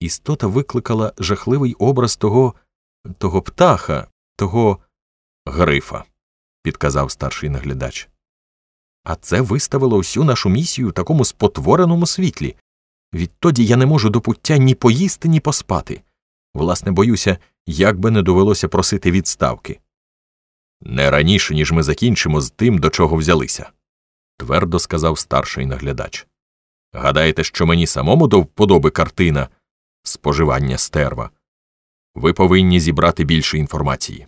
Істота викликала жахливий образ того того птаха, того грифа, підказав старший наглядач. А це виставило всю нашу місію в такому спотвореному світлі. Відтоді я не можу до пуття ні поїсти, ні поспати. Власне, боюся, як би не довелося просити відставки. Не раніше, ніж ми закінчимо з тим, до чого взялися, твердо сказав старший наглядач. Гадаєте, що мені самому до вподоби картина споживання стерва? Ви повинні зібрати більше інформації.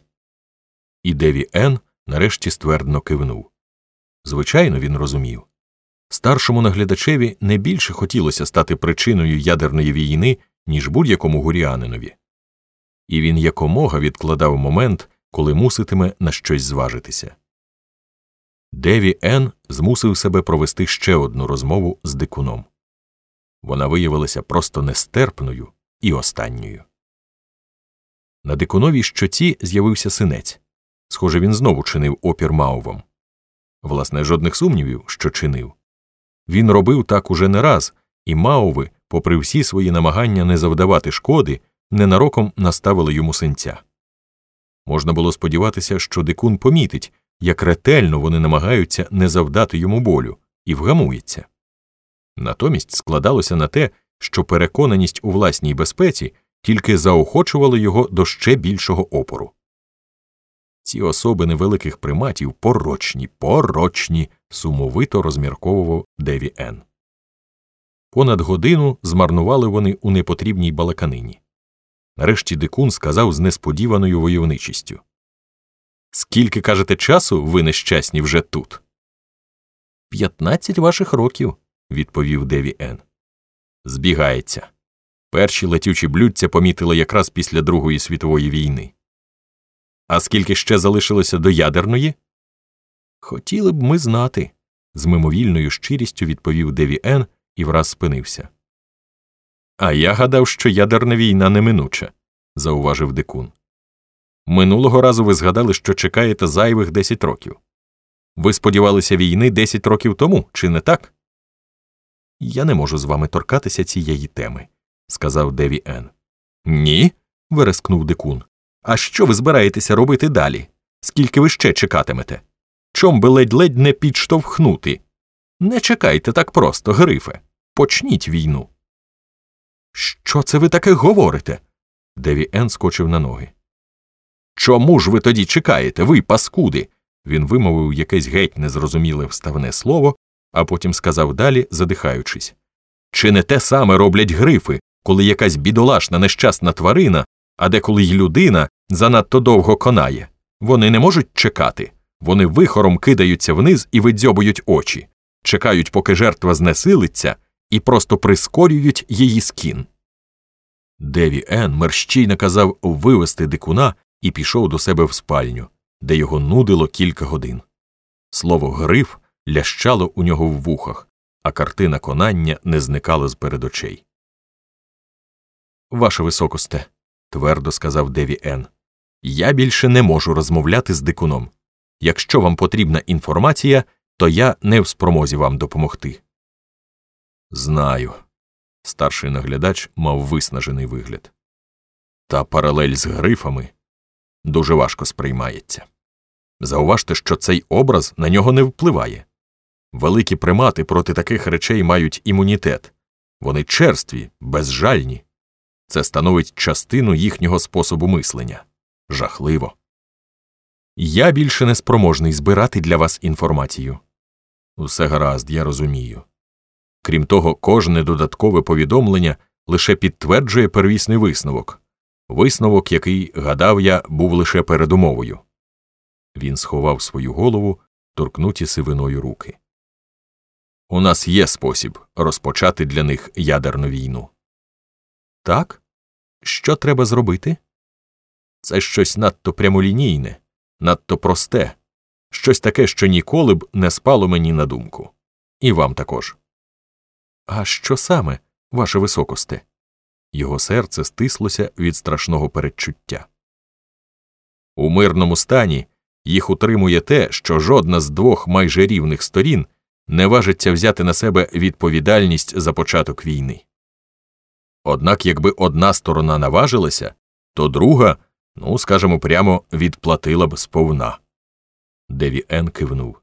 І Деві Ен нарешті ствердно кивнув. Звичайно, він розумів. Старшому наглядачеві не більше хотілося стати причиною ядерної війни, ніж будь-якому гуріанинові. І він якомога відкладав момент, коли муситиме на щось зважитися. Деві Ен змусив себе провести ще одну розмову з дикуном. Вона виявилася просто нестерпною і останньою. На дикуновій щоці з'явився синець. Схоже, він знову чинив опір маувам. Власне, жодних сумнівів, що чинив. Він робив так уже не раз, і мауви, попри всі свої намагання не завдавати шкоди, ненароком наставили йому синця. Можна було сподіватися, що дикун помітить, як ретельно вони намагаються не завдати йому болю, і вгамується. Натомість складалося на те, що переконаність у власній безпеці тільки заохочувала його до ще більшого опору. Ці особи невеликих приматів порочні, порочні, сумовито розмірковував Деві Ен. Понад годину змарнували вони у непотрібній балаканині. Нарешті дикун сказав з несподіваною войовничістю Скільки, кажете, часу ви нещасні вже тут? П'ятнадцять ваших років, відповів Деві Ен. Збігається. Перші летючі блюдця помітили якраз після Другої світової війни. А скільки ще залишилося до ядерної? Хотіли б ми знати, з мимовільною щирістю відповів Деві Ен і враз спинився. А я гадав, що ядерна війна неминуча, зауважив дикун. Минулого разу ви згадали, що чекаєте зайвих десять років. Ви сподівалися війни десять років тому, чи не так? Я не можу з вами торкатися цієї теми, сказав Деві Ен. Ні. вирискнув дикун. А що ви збираєтеся робити далі? Скільки ви ще чекатимете? Чом би ледь-ледь не підштовхнути? Не чекайте так просто, грифе. Почніть війну. Що це ви таке говорите? Деві Ен скочив на ноги. Чому ж ви тоді чекаєте, ви, паскуди? Він вимовив якесь геть незрозуміле вставне слово, а потім сказав далі, задихаючись Чи не те саме роблять грифи, коли якась бідолашна нещасна тварина, а деколи й людина занадто довго конає? Вони не можуть чекати. Вони вихором кидаються вниз і видзьобують очі, чекають, поки жертва знесилиться, і просто прискорюють її скін. Деві Ен мерщій наказав вивести дикуна і пішов до себе в спальню, де його нудило кілька годин. Слово гриф лящало у нього в вухах, а картина конання не зникала з перед очей. Ваше високосте, твердо сказав Деві Ен, я більше не можу розмовляти з дикуном. Якщо вам потрібна інформація, то я не в спромозі вам допомогти. Знаю. Старший наглядач мав виснажений вигляд. Та паралель з грифами дуже важко сприймається. Зауважте, що цей образ на нього не впливає. Великі примати проти таких речей мають імунітет, вони черстві, безжальні. Це становить частину їхнього способу мислення. Жахливо. Я більше не спроможний збирати для вас інформацію. Усе гаразд, я розумію. Крім того, кожне додаткове повідомлення лише підтверджує первісний висновок висновок, який, гадав я, був лише передумовою. Він сховав свою голову, торкнуті сивиною руки. У нас є спосіб розпочати для них ядерну війну. Так? Що треба зробити? Це щось надто прямолінійне, надто просте, щось таке, що ніколи б не спало мені на думку. І вам також. А що саме, ваше високосте? Його серце стислося від страшного передчуття. У мирному стані їх утримує те, що жодна з двох майже рівних сторін не важиться взяти на себе відповідальність за початок війни. Однак, якби одна сторона наважилася, то друга, ну скажімо прямо, відплатила б сповна. Деві Ен кивнув.